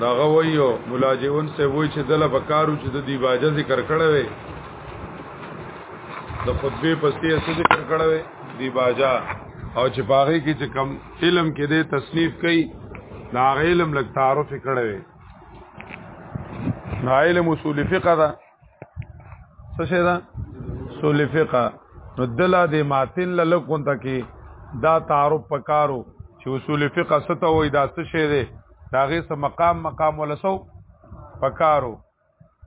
دا غویو ملاجئون سے وای چې دله بکارو چې د دی باجه ذکر کړه وي د خطبه پسې څه ذکر کړه وي دی باجه او چې پاغه کې چې کم علم کې د تصنیف کوي دا علم لګ تعارف کړه وي علم اصول فقه دا څه شي دا سول فقه نو دلا د ماتن لکون ته کې دا تعارف پکارو چې اصول فقه ست وې دا څه شي دی دا غي سم مقام مقام ولسو پکارو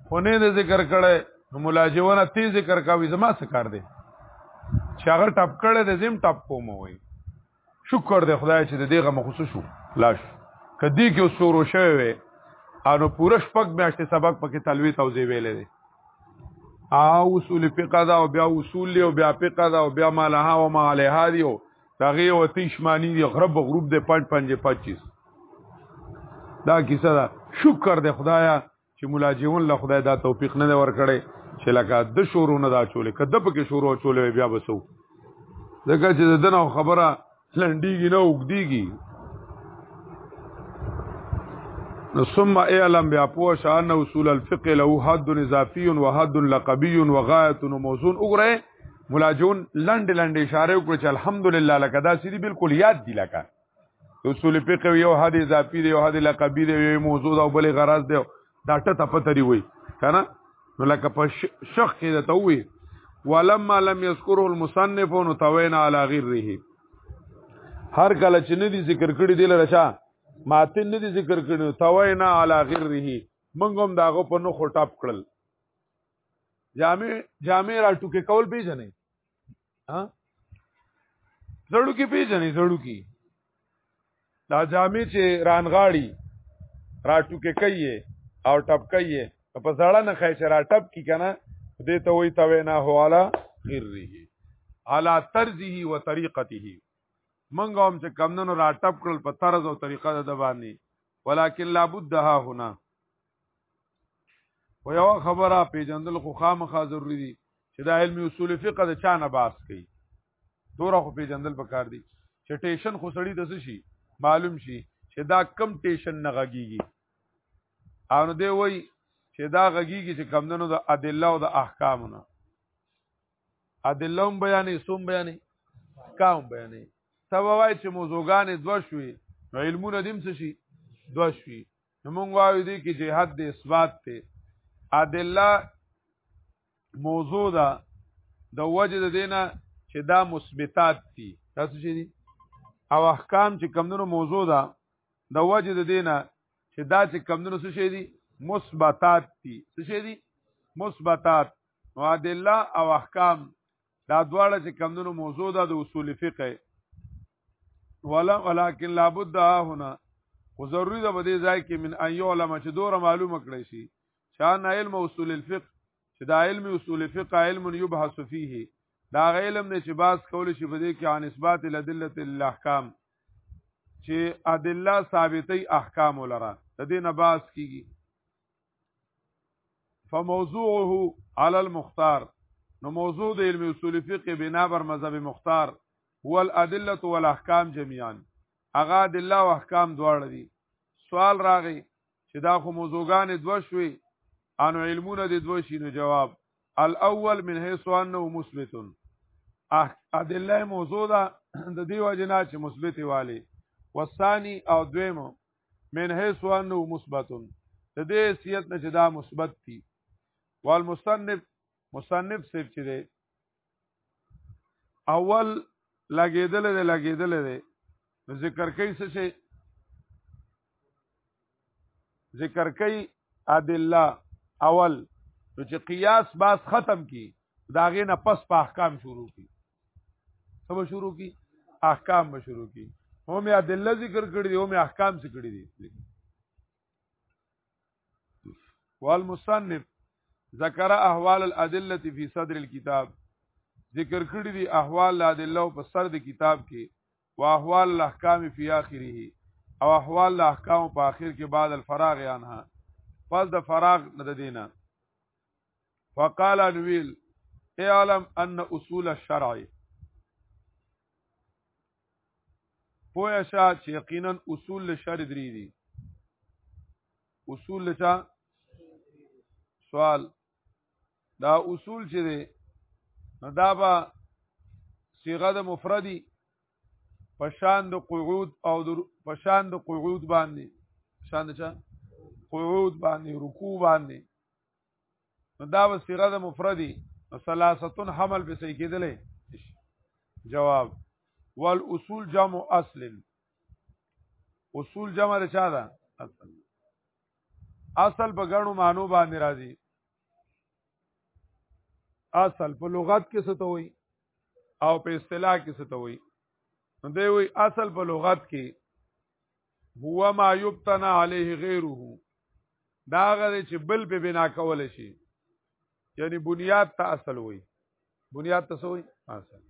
خونه دې ذکر کړي نو ملاجونه تیز ذکر کاوي زما څه کار دی چې هغه ټپ کړي د زم ټپ کوم وي شکر دی خدای چې د دې غم خو شو لاش کدی کې سورو شوی وي انو پوره شپږ میاشتې سبق پکې تلوي توزی ویلې دي او اصول فقه دا او بیا اصول له او بیا فقه دا او بیا مالها او ما علیها دی او دغه او تیش معنی دی غرب غروب دی 5 5 25 دا کیسه دا شکر دی خدایا چې مولا جیون له خدای دا توفیق نه ورکړي چې لکه د شورو نه دا چولې کده پکې شورو چولې بیا بسو ځکه چې دنه خبره لنډیږي نه وګدیږي نو ثم اعلم بیا پوه شان اصول الفقه له حد اضافي و حد لقبي و غایه و موزون وګره ملاجون لنډ لنډ اشاره وکړه چې الحمدلله لکه دا سړي بالکل یاد دی لکه اصول فقه یو حد اضافي دی یو حد لقبي دی یو موضوع دا بل غرض دی دا ټته پته دی وای کنه نو لکه په شخ کې دا توي ولما لم يذكره المصنف نو توین علی غیره هر کله چې ندي ذکر کړی دی لرشا ماته ندي ذکر کړی نو توین علی غیره موږ هم داغه په نو خټاپ کړل جامع جامع را ټوکې کول پیژنې ها زړو کې پیژنې زړو کې دا جامې چې رانغاړي راټوکې کوي او ټپ کوي په زړه نه خای چې را ټپ کی کنه دې ته وې توې نه هواله خیره علا طرزه و طریقته منګه هم چې کمندونو را ټپ کړل په طرز او طریقه د باندې ولکن لابد ها هنا و یو خبره پیجندل خو خامخا ضروری دي چې دا علم اصول فقه د چا نه باس کوي دورا خو پیجندل پکار دي چې ټیشن خو سړی د شي معلوم شي چې دا کم ټیشن نه غږیږي او نو دی وای چې دا غږیږي چې کمندونو د ادله او د احکامونه ادله هم بیانې سوم بیانې کام بیانې سبا وای چې موضوعګانې دوه شوي نو علمونه دیم څه شي دوه شوي نو مونږ وایو دي کې جهاد د اثبات ته ادله موضوع ده د وجه د دینه چې دا مثبتات دي تاسو چې دي او احکام چې کمونو موضوع ده د وجه د دینه چې دا چې کمونو څه شي دي مثبتات دي څه شي دي مثبتات نو ادله او احکام دا دواړه چې کمونو موضوع ده د اصول فقه ولا ولکن لابد هنا خو ضروری ده په دې ځای کې من ان علماء چې دوره معلومه کړی شي شان علم اصول الفقه چې دا علم اصول فقه علم يبحث فيه دا علم نه چې باز کول شي په دې کې عن اثبات الادله الاحکام چې ادله ثابتې احکام ولرا د دې نه باز کیږي فموضوعه على المختار نو موضوع د علم اصول فقه بنا بر مذهب مختار هو الادله والاحکام جميعا اغا د الله او احکام دواړه دي سوال راغی چې دا خو موضوعګان دوه شوي انو علمونه د دوه شي نو جواب الاول من حيث انه مثبت ادله موضوع ده د دې وجنا چې مثبت والي والثاني او دویم من حيث انه مثبت د دې حیثیت نه چې دا مثبت دي والمصنف مصنف صرف چې دی اول لګیدل دی لګیدل دی ذکر کوي څه شي ذکر کوي ادله اول چې قیاس باس ختم کی داغه نه پس په احکام شروع کی سبا شروع کی احکام به شروع کی هم ادله ذکر کړی دی هم احکام ذکر کړی دی والمصنف ذکر احوال الادله فی صدر الكتاب ذکر کړی دی احوال الادله په سر د کتاب کې او احوال الاحکام فی اخره او احوال الاحکام په اخر کې بعد الفراغ عنها پس د فراغ نه دینه فقال انویل اعلم ان اصول الشرع پوه شا چې یقینا اصول له شرع درې دي اصول له سوال دا اصول چې دي نو دا به صيغه د مفردي پشان د قعود او د پشان د قعود باندې شان د چا قعود باندې رکوع باندې نو دا و صيغه د مفردي نو ثلاثتون حمل به صحیح کېدلې جواب والاصول جمع اصل اصول جمع د چا ده اصل اصل په غنو مانو باندې راځي اصل په لغت کې څه ته وایي او په اصطلاح کې څه ته وایي نو دی وایي اصل په لغت کې هو ما یبتنا علیه غیره دا غره چې بل په بنا کول شي یعنی بنیاد ته اصل وای بنیاد ته سوې اصل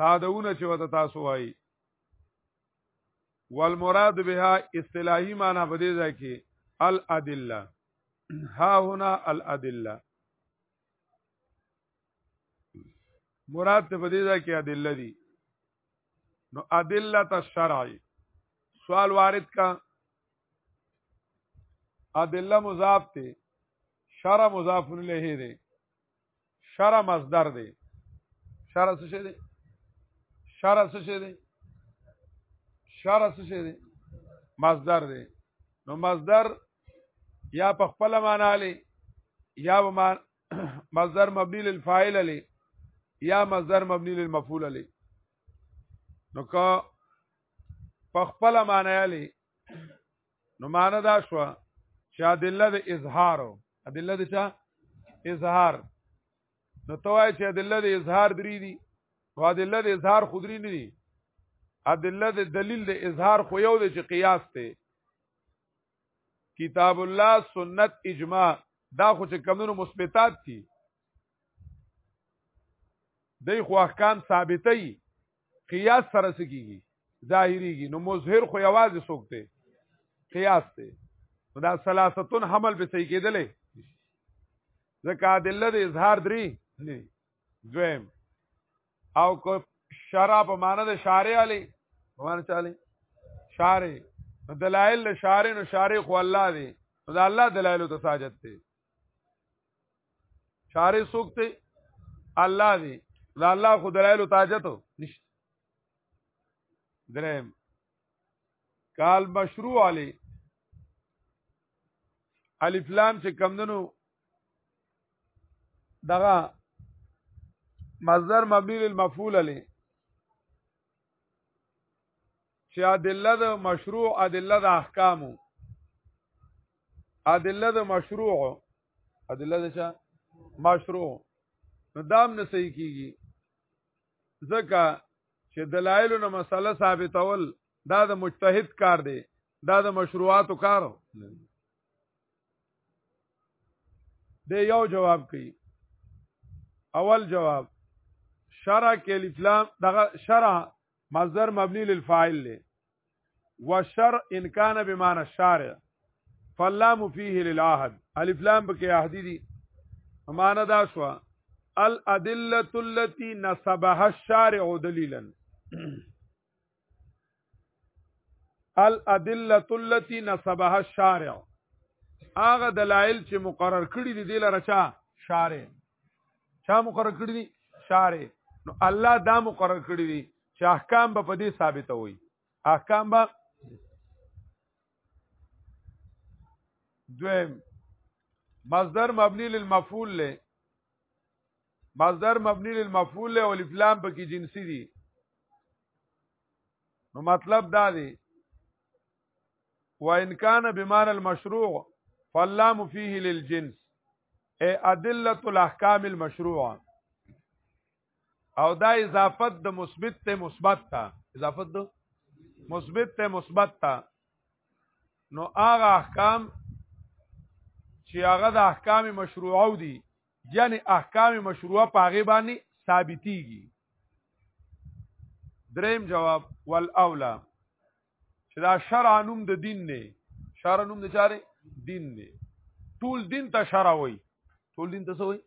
تا دونه چې وته تاسو وای والمراد بها اصطلاحي معنی په دې ځای کې الادله ها هنا الادله مراد ته په دې ځای کې ادله دي نو ادله الشرع سوال وارد کا ادله مضاف ته شرع مضاف الیه دی شرع مصدر دی شرع څه شی دی شرع څه شی دی شرع څه شی دی مصدر دی نو مصدر یا په خپل معنا لې یا مصدر مبني للفاعل علی یا مصدر مبني للمفعول علی نو که په خپل معنی علی نو معنی دا شو چې ادله د اظهار ادله د چا اظهار نو توای چې ادله د اظهار درې دي او ادله د اظهار خودري نه دي ادله د دلیل د اظهار خو یو د چې قیاس ته کتاب الله سنت اجماع دا خو چې کمونو مثبتات دي دای خو احکام ثابتې قیاس سره سکیږي ظاهریږي نو مظهر خو یوازې څوک دی قیاس دی دا ثلاثتون حمل به صحیح کېدلې ځکه ادله د اظهار درې نه دویم او کو شرع په معنی د شارع علی په معنی چالی شارع دلائل له شارع نو شارع خو الله دی نو د الله دلائل ته ساجت دی شارع سوک دی الله دی دا الله خو دلائل ته حاجت نشته درم کال مشروع علی الف لام چې کمندنو دغه مصدر مبني للمفعول له چې ادله د مشروع ادله د احکامو ادله د مشروع ادله د چا مشروع نو دام نه صحیح کیږي ځکه چې دلایل نه مسله ثابتول دا د مجتهد کار دی دا د مشروعاتو کار د یو جواب کوي اول جواب شرع کې الاسلام دغه شرع مصدر مبني للفاعل له والشرع ان كان بمعنى الشارع فاللام فيه للعهد الف لام بکې عهدي دي معنا دا شو الادله التي نسبها الشارع دليلا الادله التي نسبها الشارع هغه دلایل چې مقرر کړی دي د لره چا شارع چا مقرر کړی دي شارع نو الله دا مقرر کړی دي چې احکام به په دې ثابت وي احکام به دویم مصدر مبنی للمفعول له مصدر مبني للمفعول او الف لام پکې جنسي دي نو مطلب دا دی وان کان بمعنى المشروع فاللام فيه للجنس اي ادله الاحکام المشروعه او دا اضافت د مثبت ته مثبت ته اضافت د مثبت ته مثبت ته نو هغه احکام چې هغه د احکام مشروعو دي یعنی احکام مشروعه پاغه باندې ثابتيږي دریم جواب والاولا چې دا شرع نوم د دین نه شرع نوم د چاره دین نه ټول دین ته شرع وای ټول دین ته وای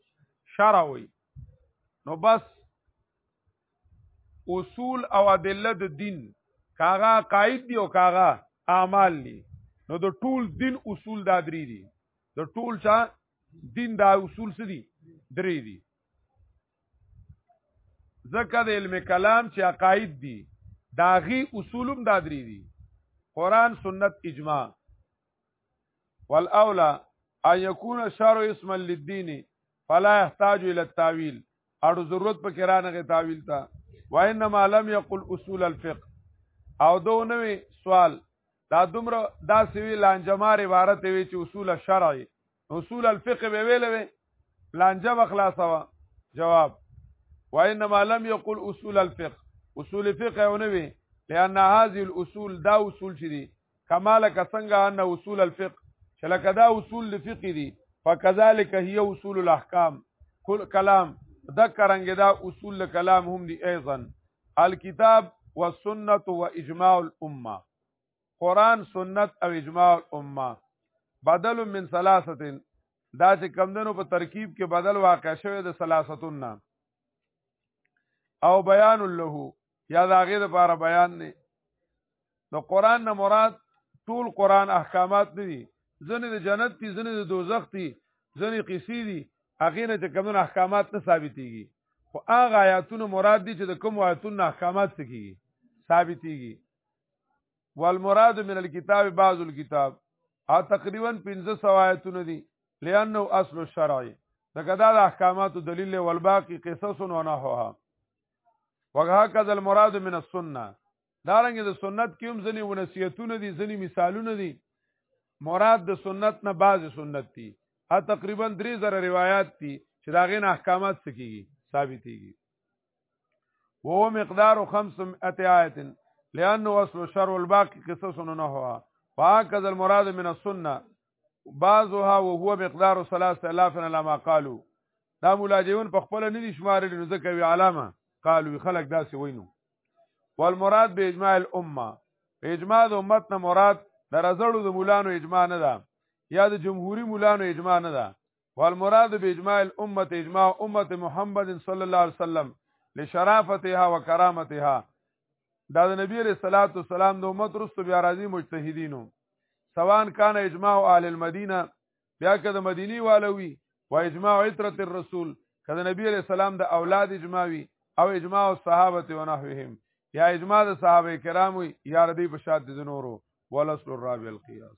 شرع وای نو بس اصول او ادله د دین کاغه قائد دی او کاغه اعمال دی نو د ټول دین اصول دا درې دي د ټول چا دین دا اصول څه دي درې دي ځکه د علم کلام چې عقاید دي داغي اصولم دا درې دي قران سنت اجماع والاولى ان يكون الشرع اسما للدين فلا يحتاج الى التاويل اړو ضرورت پکې رانغه تعویل تا وانما لم یقل اصول الفقه او دو نوې سوال دا دومره دا سوي لانجمار عبارت وی چې اصول الشرع اصول الفقه به ویل وی لانجه بخلاصه وا جواب وانما لم يقل اصول الفقه اصول فقه او نوی لان هذه الاصول دا اصول چې دي کما لک څنګه ان اصول الفقه چې لکه دا اصول د فقه دي فكذلك هي اصول الاحکام کل کلام ذکرنګ دا اصول کلام هم دي ايضا الكتاب والسنه واجماع الامه قران سنت او اجماع الامه بدل من ثلاثه دا چې کمندونو په ترکیب کې بدل واقع شوه د ثلاثتون او بیان له یا د هغې لپاره بیان دی د قرآن نه مراد ټول قرآن احکامات نه دي ځنې د جنت دي ځنې د دوزخ دي ځنې قصې دي هغې نه چې کومونه احکامات نه ثابتېږي خو هغه آیاتونه مراد دي چې د کوم آیاتونو احکامات څه کېږي ثابتېږي والمراد من الكتاب بعض الكتاب او تقریبا 1500 آیتونه دي لانه اصل الشرع دغه د احکاماتو دلیل ول باقی قصص و نحوها وهکذا المراد من السنه دارنګ د سنت کې هم ځنی ونصیحتونه دي ځنی مثالونه دي مراد د سنت نه بعض سنت دي ا تقریبا 3000 روایت دي چې دا غین احکامات سکیږي ثابتېږي وهو مقدار 500 آیات لانه اصل شر والباقي قصص نه هوا فهكذا المراد من السنه بعضها وهو مقدار 3000 على ما قالو دا ملاجئون په خپل نه دي شمارل نو ځکه وی علامه قالو خلق داسې وینو والمراد به اجماع الامه اجماع د امت نه مراد د رزړو د مولانو اجماع نه ده یا د جمهوری مولانو اجماع نه ده والمراد باجماع الامه اجماع امه محمد صلی الله علیه وسلم لشرافتها وکرامتها دا د نبی علیہ الصلوۃ والسلام د امت رسو بیا راځي مجتهدینو سوان کان اجماع اهل المدینه بیا که د مدینی والوی و اجماع عترت الرسول که د نبی علیہ السلام د اولاد اجماعوی او اجماع الصحابه و نحوهم یا اجماع د صحابه کرامو یا ردی په شاد د نورو ولسل الرابع القياس